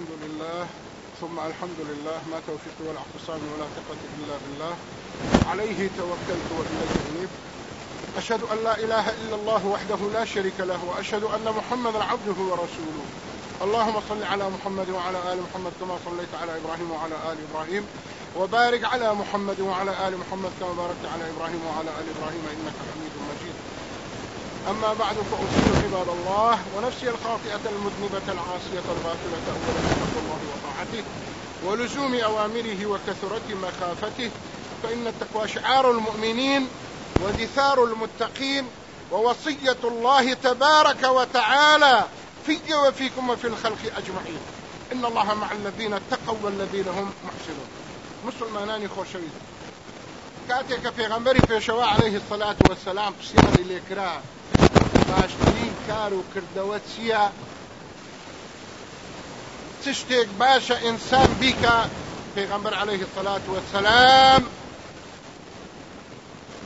الحمد لله ثم الحمد لله ما توفيقي ولا اعتصامي ولا ثقة إلا بالله. عليه توكلت وإليه أنيب. أشهد أن لا إله إلا الله وحده لا شريك له وأشهد أن محمدا عبده ورسوله. اللهم صل على محمد وعلى آل محمد كما صليت على إبراهيم وعلى آل إبراهيم وبارك على محمد وعلى آل محمد كما باركت على إبراهيم وعلى آل إبراهيم إنك حميد مجيد. أما بعد فأوصي عباد الله ونفسي الخاطئة المذنبة العاصية الباطلة أولا. الله وطاعته ولزوم أوامره وكثرة مخافته فإن التقوى شعار المؤمنين ودثار المتقين ووصية الله تبارك وتعالى في وفيكم وفي الخلق أجمعين. إن الله مع الذين اتقوا والذين هم محسنون. خۆشەویست کاتێک کە پێغەمبەری پێشەوە عليه الصلاة والسلام پرسیاری لێکرا باشترین کار و کردەوە شتێک باشە ئینسان بیکە پێغەمبەر عليه الصلاة والسلام.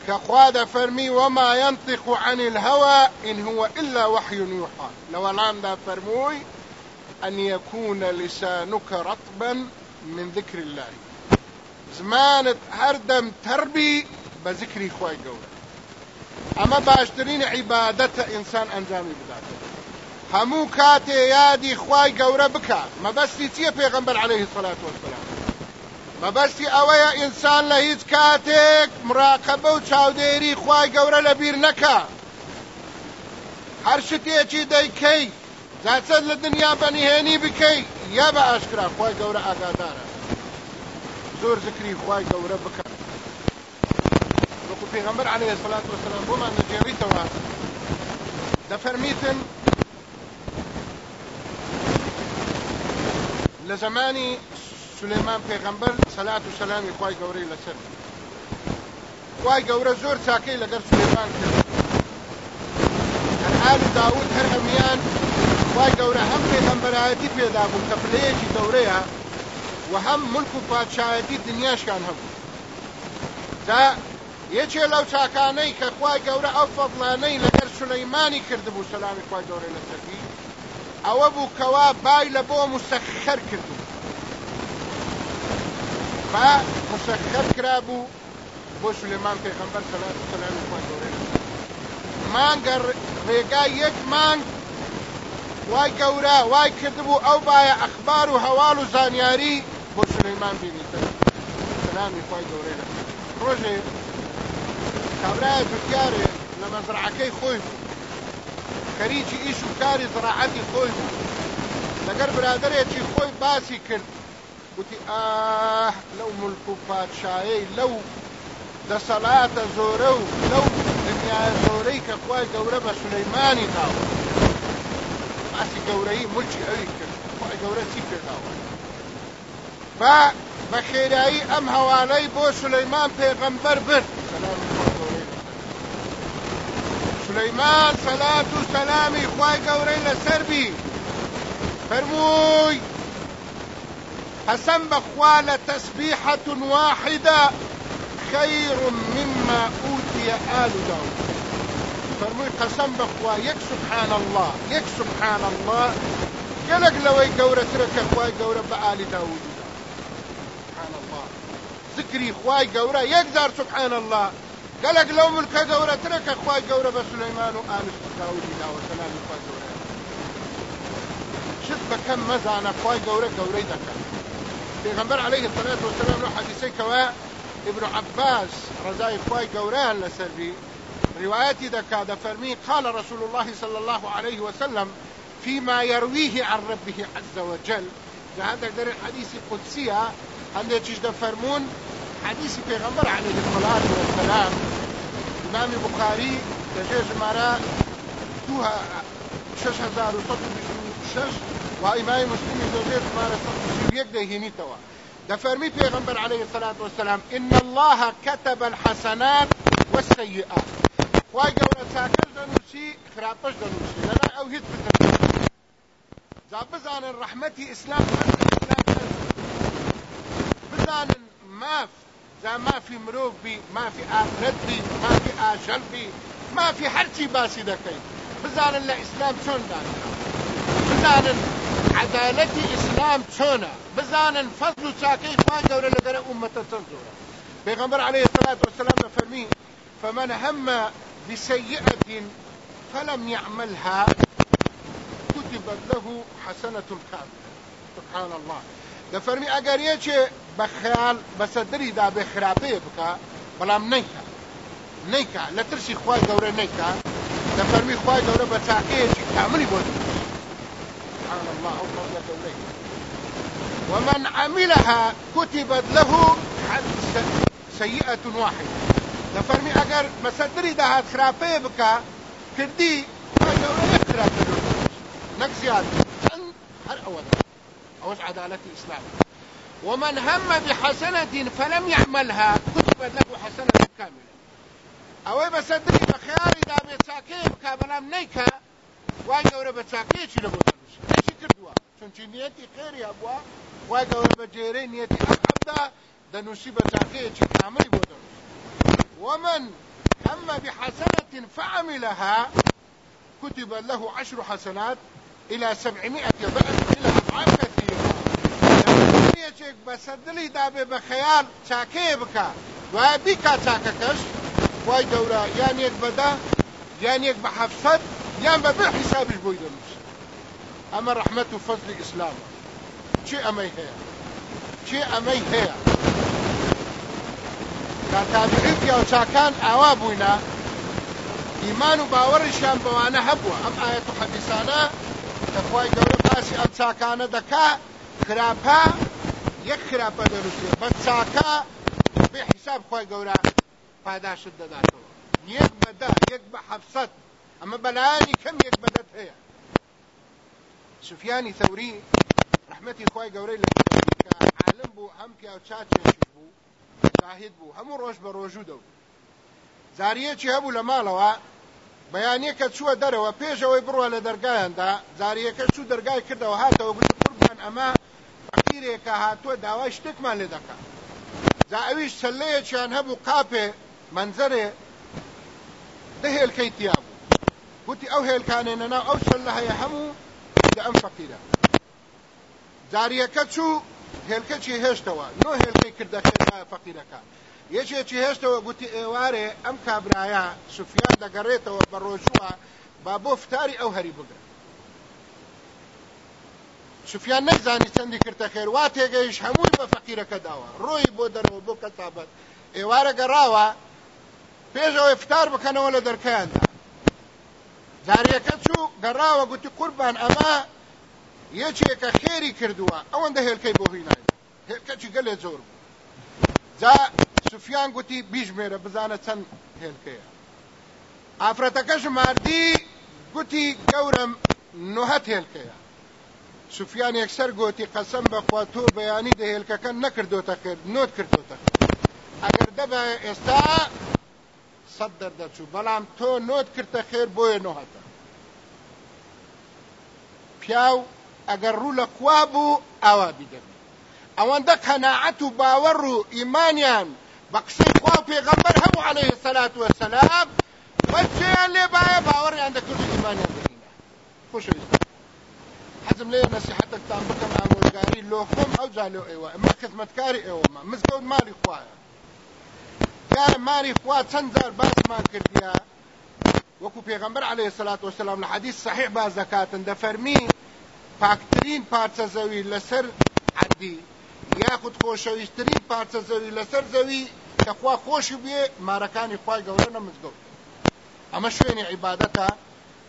كخوا دفرمي وما ينطق عن الهوى إن هو إلا وحي يوحى. لو لام دا فرموي أن يكون لسانك رطبا من ذكر الله. زمانت هردم تربي بذكري خواي قولة أما باشترين عبادة إنسان أنجامي بداته. همو كاتي يادي خواي قورة بكا ما بس تيتيه پیغمبر عليه الصلاة والسلام مەبەستی ئەوەیە ئینسان لە هیچ کاتێک مراقبە و چاودێری خی گەورە لە بیر نەکە هەر شتێکی دەیکەی جاچەت لە دنیا بەنیهێنی بکەی یا بە ئاشکرا خی گەورە ئاگادارە. زۆر زکری خی گەورە بکە. وەکو پێغەمبەر عليه سلات وسلام بۆمان نەجێڕیتەوە دەفەرمیتن لە زمانی سلێمان پێغەمبەر سەلات و سەلامی خی گەورەی لەسەر. خی گەورە زۆر چاکەی لەگەر سلێمان کرد. ئال و داود هەر هەمیان خی گەورە هەم پێغەمبەرایەتی پێدا بوو کە پلەیەکی گەورەیە و هەم ملک و پادشایەتی دنیاشکان هەبوو. دا یەکێ لەو چاکانەی کە خوای گەورە ئەو فەزڵانەی لەگەڵ سلەیمانی کردبوو سەلامی خوای گەورەی لەسەری ئەوە بوو کەوا بای لە بۆ مسەخەر کردو با موسەخەر کرا بوو بۆ سلێمان پێغەمبەر سەلات سەلامی خوای گەورەی مانگە ڕێگای یەک مانگ خوای گەورە وای کردبوو ئەو بایە ئەخبار و هەواڵ و زانیاری بۆ سلەیمان بینیتە سەلامی خۆی گەورەی لە ڕۆژێ کابرایە جوتیارێ لە مەزرعەکەی خۆی. بوو خەریکی ئیش و کاری زراعەتی خۆی بوو. لەگەر برادێکی خۆی باسی کرد وتی ئاه لەو ملک و پادشایەی لەو دەسەڵاتە زۆرە و لەو دنیای زۆرەی کە خوای گەورە بە سولەیمانی داوە. باسی گەورەی ملکی ئەوی کرد. خوای گەورە چی پێداوە با بە خێرایی ئەم هەواڵەی بۆ سولەیمان پێغەمبەر برد. سليمان صلاة سلامي خواي قوري لسربي. فرموي حسن بخوال تسبيحة واحدة خير مما أوتي آل داود. فرموي قسم بخوا يك سبحان الله يك سبحان الله. قلق لوي قورة ترك خواي قورة بآل داود. سبحان الله. ذكري خواي قورة يقدر سبحان الله. قلق لو ملك قورة ترك خواي قورة بسليمان وآل داود وسلام خواي قورة شد بكم مزانا خواي قورة قورة دكا پیغمبر عليه الصلاة والسلام له حديثي كوا ابن عباس رضاي خواي قوران لسربي روايتي دكا دفرمي قال رسول الله صلى الله عليه وسلم فيما يرويه عن ربه عز وجل. هذا در الحديث قدسية هذا تيج دفرمون حديث پیغمبر عليه الصلاة والسلام امام بخاري تجيز مرا دوها شش هزار وصد شش وإمام مسلم زوجير مارا يك دهيني توا. دفرمي پیغمبر عليه الصلاة والسلام إن الله كتب الحسنات والسيئات واي قولة تاكل دنوسي خرابش دنوسي لنا أو هيت بتنسي زابزان الرحمة إسلام بزان ما في ما في مروف بي ما في آخرت بي ما في آجل بي ما في حرشي باسي دكي بزان الله إسلام شون دان بزان عدالەتی ئیسلام چۆنە بزانن فەزل و چاکەی خوای گەورە لەگەرە ئومەتە چەند پێغەمبەر عليه الصلاة والسلام فەرمی فمن هم بسيئة فلم يعملها كتبت له حسنة كاملة سبحان الله. دەفەرمی ئەگەر یەکێ بە خەیال بەسەدری دا بێ خراپەیە بکە بەڵام نیکە نیکە لە ترسی خوای گەورە نیکە دەفەرمی خوای گەورە بە چاکەیەکی کاملی بۆ ومن عملها كتبت له سيئة واحدة. ئەگەر مەسەدری داهات خراپەیە بکە کردی خوای گەورە یەک خراپە نەک زیاد. هەر أوش عدالة الإسلام ومن هم بحسنة فلم يعملها كتب له حسنة كاملة. أو بسدري بخياري دا بيتساكي بكابلام نيكا واي قورة بتساكي چي لبو دلوش ايشي كردوا؟ چونچي نيتي خيري أبوا واي قورة بجيري نيتي أحبدا دنوشي بتساكي چي كاملي بو دلوش ومن هم بحسنة فعملها كتب له عشر حسنات إلى سبعمائة ضعف إلى أضعاف یەکێک بەسەردلی دابێ بە خەیال چاکەیە بکە دوای بیکا چاکەکەش وای گەورە یان یەک بەدا یان یەک بە حەفسەد یان بە بێ حیسابش بۆی دەنووس. ئەمە ڕەحمەت و فەزلی ئیسلام. چی ئەمەی هەیە؟ چی ئەمەی هەیە؟ تابعی پیا و چاکان ئاوا بووینە ئیمان و باوەڕیشیان بەوانە هەبووە. ئەم ئاەت و حەدیسانە دەخوای گەورە باسی ئەم چاکانە دەکا خراپە یەک خراپە دەروسێ بە چاکە بێ حیساب خۆی گەورە پاداشت دەداتەوە. یەک بەدا یەک بە حەفسەد. ئەمە بەلایانی کەم یەک بەدەت هەیە. سوفیانی ثەوری رحمەتی خۆی گەورەی لە عالم بوو هەم پیا و چاچێکی بوو زاهد بوو. هەموو ڕۆژ بە ڕۆژوو دەبوو زاریەکی هەبوو لە ماڵەوە بەیانەکە چووە دەرەوە پێشەوەی بڕوە لە دەرگایاندا. زاریەکە چوو دەرگای کردەوە هاتەوە گوت قوربان ئەمە فەقیرێکە هاتووە داوای شتێکمان لێ دەکات جا ئەویش سلەیەکیان هەبوو قاپێ منزەرێ دە هێلکەی تیا بوو. گوتی ئەو هێلکانێ نەنا ئەو سلە هەیە هەموو لە ئەم فەقیرە. جاریەکە چوو هێلکەچی هێشتەوە؟ نۆ هێلکەی کردەکە فەقیرەکە یەکێکی هێشتەوە گوتی ئێوارێ ئەم کابرایە سوفیان دەگەڕێتەوە بە ڕۆژووە با بۆ فتاڕی ئەو هەری بگرن. سوفیان نەزانی چەندی کردە خێر وا تێگەیش هەمووی بە فەقیرەکە داوە. ڕۆی بۆ دەرەوە بۆ کەسابەت ئێوارە گەڕاوە پێشەوەی فتار بکەنەوە لە دەرکەیاندا. جاریەکە چوو گەڕاوە گوتی قوربان ئەمە یەکێکە خێری کردووە. ئەوەندە هێلکەی بۆ هێنای هێلکەچی گەلێ زۆر بوو. جا سوفیان گوتی بیژمێرە بزانە چەند هێلکەیە. ئافرەتەکەش ماردی گوتی گەورم نوهەت هێلکەیە. سوفیان یەکسەر گوتی قەسەم بەخوا تۆ بەیانی دەهێلکەکە نەکردوتە کرد نۆت کردوتە ئەگەر دەبە ئێستا سەد دەردەچوو بەڵام تۆ نۆت کردە خێر بۆیە نۆهەتە پیاو ئەگەر ڕوو لە کوا بوو ئاوا بیدەبی ئەوەندە قەناعەت و باوەڕ و ئیمانیان بە قسەی خوا پێغەمبەر هەموو عەلەیه السەلات وەسەلام بەجێیان لێ باە باوەڕیان دەکرد و ئیمانیان دەهینە خۆشەویستە حەزم لێ نەسیحەتێکتان بکەم ئامۆژگاری لۆ خۆم ئەو جا لێ ئێوە ئەمە خزمەتکاری ئێوەمە مزگەوت مالی خوایە جارە ماری خوا چەند جار باسمان کردیە وەکو پێغەمبەر عليه الصلاة والسلام لە حدیث صحیح باز دەکاتن دەفەرمی پاکترین پارچە زەوی لەسەر عەردی یاخود خۆشەویستترین پارچە زەوی لەسەر زەوی کە خوا خۆشی بێ مارەکانی خوای گەورە نەمزگەوت ئەمە شوێنی عیبادەتە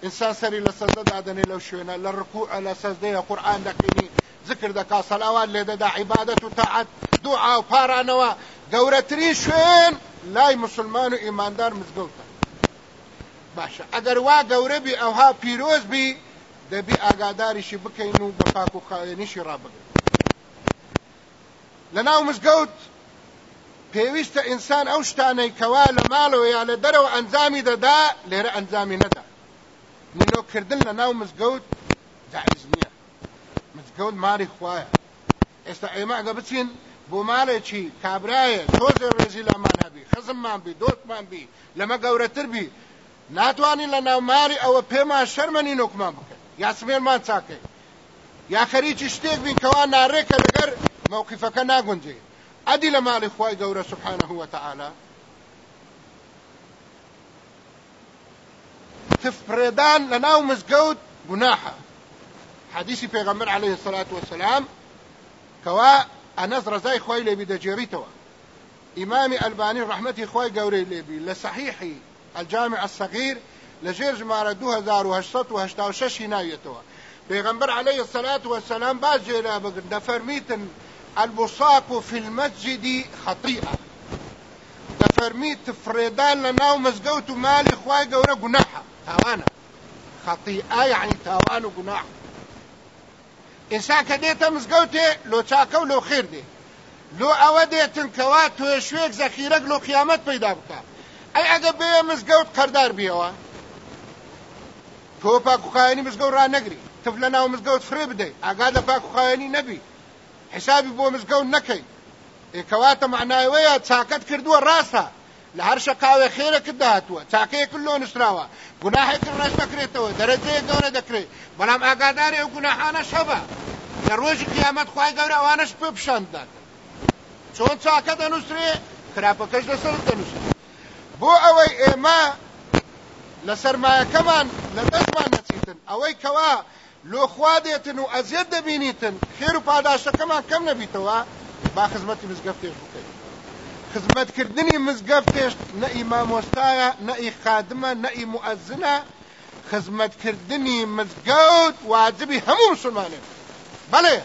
insan sarıyla secde de adeniyle şöyle, la rükû'a, la secdeye, Kur'an'dakini, zikirdeka, salavat lede da, ibadetu, taat, dua, paranova, gavretri şöyle, lay musulmanu imandar mizgılta. باشە ئەگەر وا گەورە بی ئەوها پیرۆز بی دەبی ئاگاداریشی بکەین و بە پاک و خاوێنیشی ڕابگرن لە ناو مزگەوت پێویستە ئینسان ئەو شتانەی کەوا لە ماڵەوە یا لە دەرەوە ئەنجامی دەدا لێرە ئەنجامی نەدا نینۆکردن لە ناو مزگەوت جائز نییە. مزگەوت ماری خوایە. ئێستا ئێمە ئەگە بچین بۆ ماڵێکی کابرایە تۆزێ ڕێزی لەمان هەبی خزممان بی دۆستمان بی لەمە گەورەتر بی ناتوانین لە ناوماری ئەوە پێمان شەرمەنی نۆکمان بکەین. یا سمێرمان چاکەی یا خەریکی شتێک بین کەوا ناڕێکە لەگەر مووقفەکە ناگونجێ. ئەدی لە ماڵی خی گەورە سبحانه وتعالى تفرێدان لە ناو مزگەوت گوناحە. حدیثی پێغەمبەر عليه الصلاة والسلام کەوا ئەنەز ڕزای خۆی لێبی دەجێڕیتەوە ئیمامی ئەلبانی ڕەحمەتی خوای گەورەی لێبی لە صحیحی الجامع الصغير لەژێر ژمارە 2886 هێناویتەوە پێغەمبەر عليه الصلاة والسلام باز جيلا بقر دەفەرمیتن البصاق في المسجد خطيئة. دەفەرمی تفرێدان لە ناو مزگەوت و مالی خوای گەورە گوناحە. تاوانە. خەتیئە یەعنی تاوان و گوناح. ئینسان کە دێتە مزگەوتێ لۆچاکە و لۆ خێر دێ. لۆ ئەوە دێتن کەوا توێ شوێک زەخیرەک لۆ قیامەت پەیدا بکە. ئەی ئەگە بێ مزگەوت قەردار بیەوە. تۆ پاکوخایانی مزگەوت ڕانەگری تف لە ناو مزگەوت فرێ بدەیت. ئاگا لە پاکوخایانی نەبی. حسابی بۆ مزگەوت نەکەیت. کەواتە معناوەیە چاکەت کردووە ڕاستە. لە هەر شقاوێ خێرەکت داهاتووە. چاکەیەک لۆ نووسراوە گوناهێک ڕێش دەکرێتەوە. دەرەجەیە گەورە دەکرێت. بەڵام ئاگادارێ و گوناحانە شەبە. لە ڕۆژی قیامەت خی گەورە ئەوانش پێ پیشاندات چۆن چاکە دەنووسێ خراپەکەش لەسەر دەنووسێت بۆ ئەوەی ئێمە لە سەرمایەکەمان لە دەستمان نەچیتن. ئەوەی کەوا لۆخوا دێتن و ئەزیێت دەبینیتن. خێر و پاداشەکەمان کەم نەبیتەوە؟ با خزمەتی مزگەفتێش بکەیت. خزمەتکردنی مزگەفتێش نەئی مامۆستایە نەئی خادمە نەئی مؤەزنە. خزمەتکردنی مزگەوت واجبی هەموو مسلمانێت بەڵێ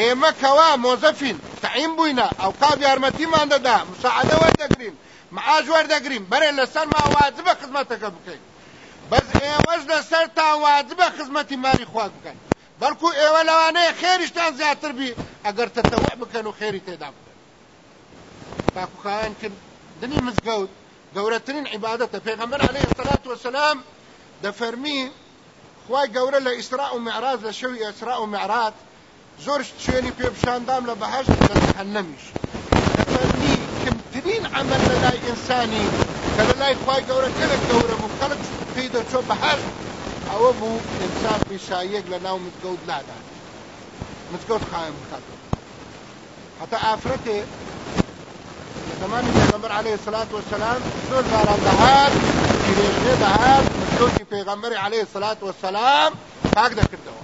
ئێمە کەوا مۆزەفین تعیم بووینە ئەو قاب یارمەتیمان دەدا مساعدە وەردەگرین معاش وەردەگرین بەرێ لەسەر ما واجبە خزمەتەکە بکەین بەس ئێوەش لەسەر تا واجبە خزمەتی ماری خوا بکەن. بەڵکو ئێوە لەوانەیە خێریشتان زیاتر بی. ئەگەر تەتەوە بکەن و خێری تێدا بکەن پاکوخایان کرد دنی مزگەوت گەورەترین عیبادەتە پێغەمبەر عەلەیهی السەلات وەسەلام دەفەرمی خوای گەورە لە ئیسراء و معراج لە شەوی ئیسراء و زۆر شوێنی پێپشاندام لە بەهەشت لە جەهەنەمیش دەفەرمی کمترین عمل لە لای خوای گەورە کەلک گەورە بوو خەڵک پێی دەچۆ بەهەشت ئەوە بوو ئینسان پیشایەک لە ناو مزگەوت لادا مزگەوت قایم بکات حتى ئافرەتێ لە زمانی پێغەمبەر عليه الصلاة والسلام زۆر باران دەهات پیرێژێ دەهات مزگەوتی عليه الصلاة والسلام پاک دەکردەوە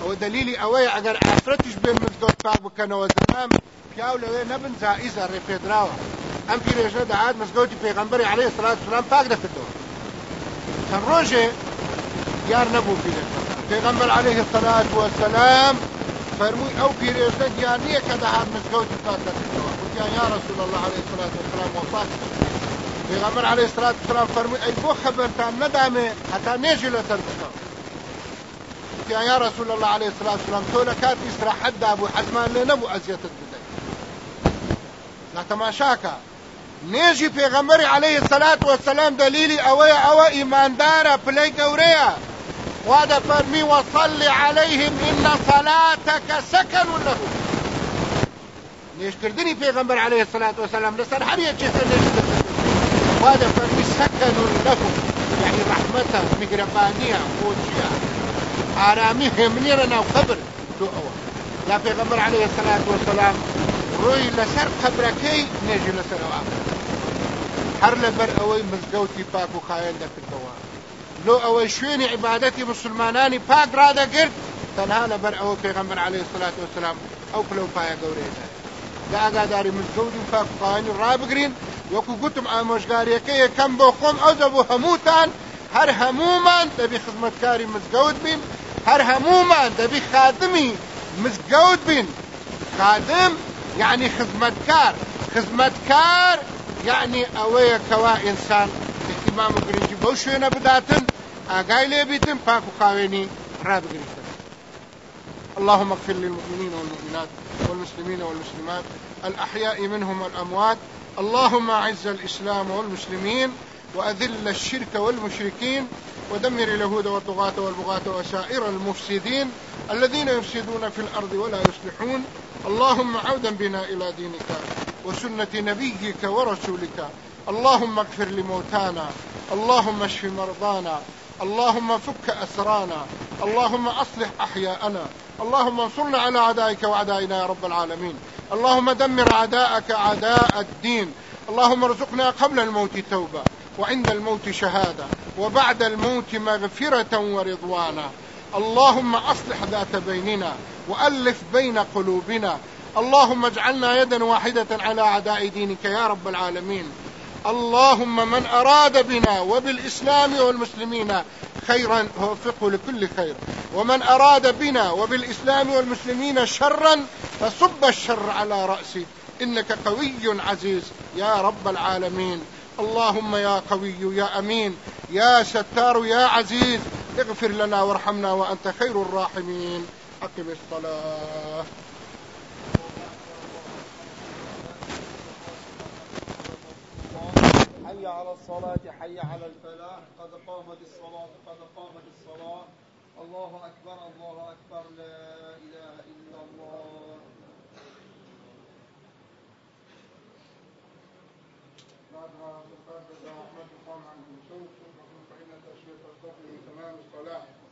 ئەوە دلیلی ئەوەیە ئەگەر ئافرەتیش بێ مزگەوت پاک بکەنەوە زەمام پیاو لەوێ نەبن جائزە ڕێپێدراوە ئەم پیرێژە دەهات مزگەوتی پێغەمبەری عليه الصلاة والسلام پاک دەکردەوە چەند ڕۆژێ دیار نەبوو پێغەمبەر عليه الصلاة والسلام فرمووی ئەو پیرێژە دیار نییە کە پاک دەکردەوە وتیان یا رسول الله عليه الصلاة والسلام وفات پێغەمبەر عليه الصلاة والسلام فرمووی ئەی بۆ خەبەرتان نەدامێ هەتا نێژی لەسەر بکەم يا رسول الله عليه الصلاة والسلام تۆ لە کاتی استراحەتدا بوو حەزمان لێ نەبوو ئەزیەتت بدەیت. لا تەماشاکە. نێژی پێغەمبەری عليه والسلام دلیلی ئەوەیە ئەوە ئیماندارە پلەی گەورەیە. وا دەفەرمی وصل عليهم إن صلاتك سكن لهم. نێشکردنی پێغەمبەر عليه الصلاة والسلام؟ لەسەر هەر یەکێکە نێژ وا دەفەرمی سكن لهم. يعني رحمته میگرەبانیە خۆشیە آرامی هێمنێرە ناو قبر تۆ ئەوە یا پێغەمبەر عليه الصلاة والسلام ڕۆی لەسەر قبرەکەی نێژی لەسەرەوە هەر لەبەر ئەوەی مزگەوتی پاک و خایەن دەکردەوە لۆ ئەوەی شوێنی عیبادەتی مسلمانانی پاک ڕدەگرت تەنها لەبەر ئەوە پێغەمبەر عليه الصلاة والسلام ئەو پلە و پایە گەورەیە دا ئاگاداری مزگەوتی و پاک و خایەنی ڕابگرین وەکو گوتم ئامۆژگاریەکە یەکەم بۆ خۆم ئەو دەبوو هەمووتان هەر هەمومان دەبی خزمەتکاری مزگەوت بین. هەر هەمومان دەبی خادمی مزگەوت بین. خادم يعني خزمتكار خزمتكار يعني ئەوەیە کەوا ئینسان احتیمام و گرنگی بداتن. ئاگای لێ بیتن پاک و خاوێنی ڕابگریتن اللهم اغفر للمؤمنين والمؤمنات والمسلمين والمسلمات الأحياء منهم والأموات. اللهم أعز الإسلام والمسلمين وأذل الشرك والمشركين ودمر اليهود والطغاة والبغاة وسائر المفسدين الذين يفسدون في الأرض ولا يصلحون. اللهم عودا بنا إلى دينك وسنة نبيك ورسولك. اللهم اغفر لموتانا. اللهم اشف مرضانا. اللهم فك أسرانا. اللهم أصلح أحياءنا. اللهم انصرنا على أعدائك وأعدائنا يا رب العالمين. اللهم دمر أعداءك أعداء الدين. اللهم ارزقنا قبل الموت توبة وعند الموت شهادة وبعد الموت مغفرة ورضوانا. اللهم أصلح ذات بيننا وألف بين قلوبنا. اللهم اجعلنا يدا واحدة على أعداء دينك يا رب العالمين. اللهم من أراد بنا وبالإسلام والمسلمين خيرا وفقه لكل خير. ومن أراد بنا وبالإسلام والمسلمين شرا فصب الشر على رأسي. إنك قوي عزيز يا رب العالمين. اللهم يا قوي يا أمين. يا ستار يا عزيز. اغفر لنا وارحمنا وأنت خير الراحمين. أقم الصلاة. حي على الصلاة حي على الفلاح. قد قامت الصلاة قد قامت الصلاة. الله أكبر الله أكبر. لا إله إلا الله. بعدها تقدم أحمد قام عن الشمس فإن تشريف الصف تمام الصلاة.